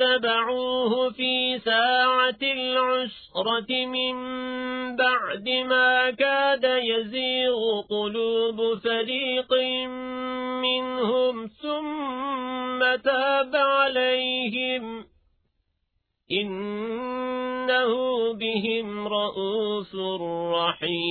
اتبعوه في ساعة العسرة من بعد ما كاد يزيغ قلوب فريق منهم ثم تاب عليهم. إنه بهم رؤوس رحيم.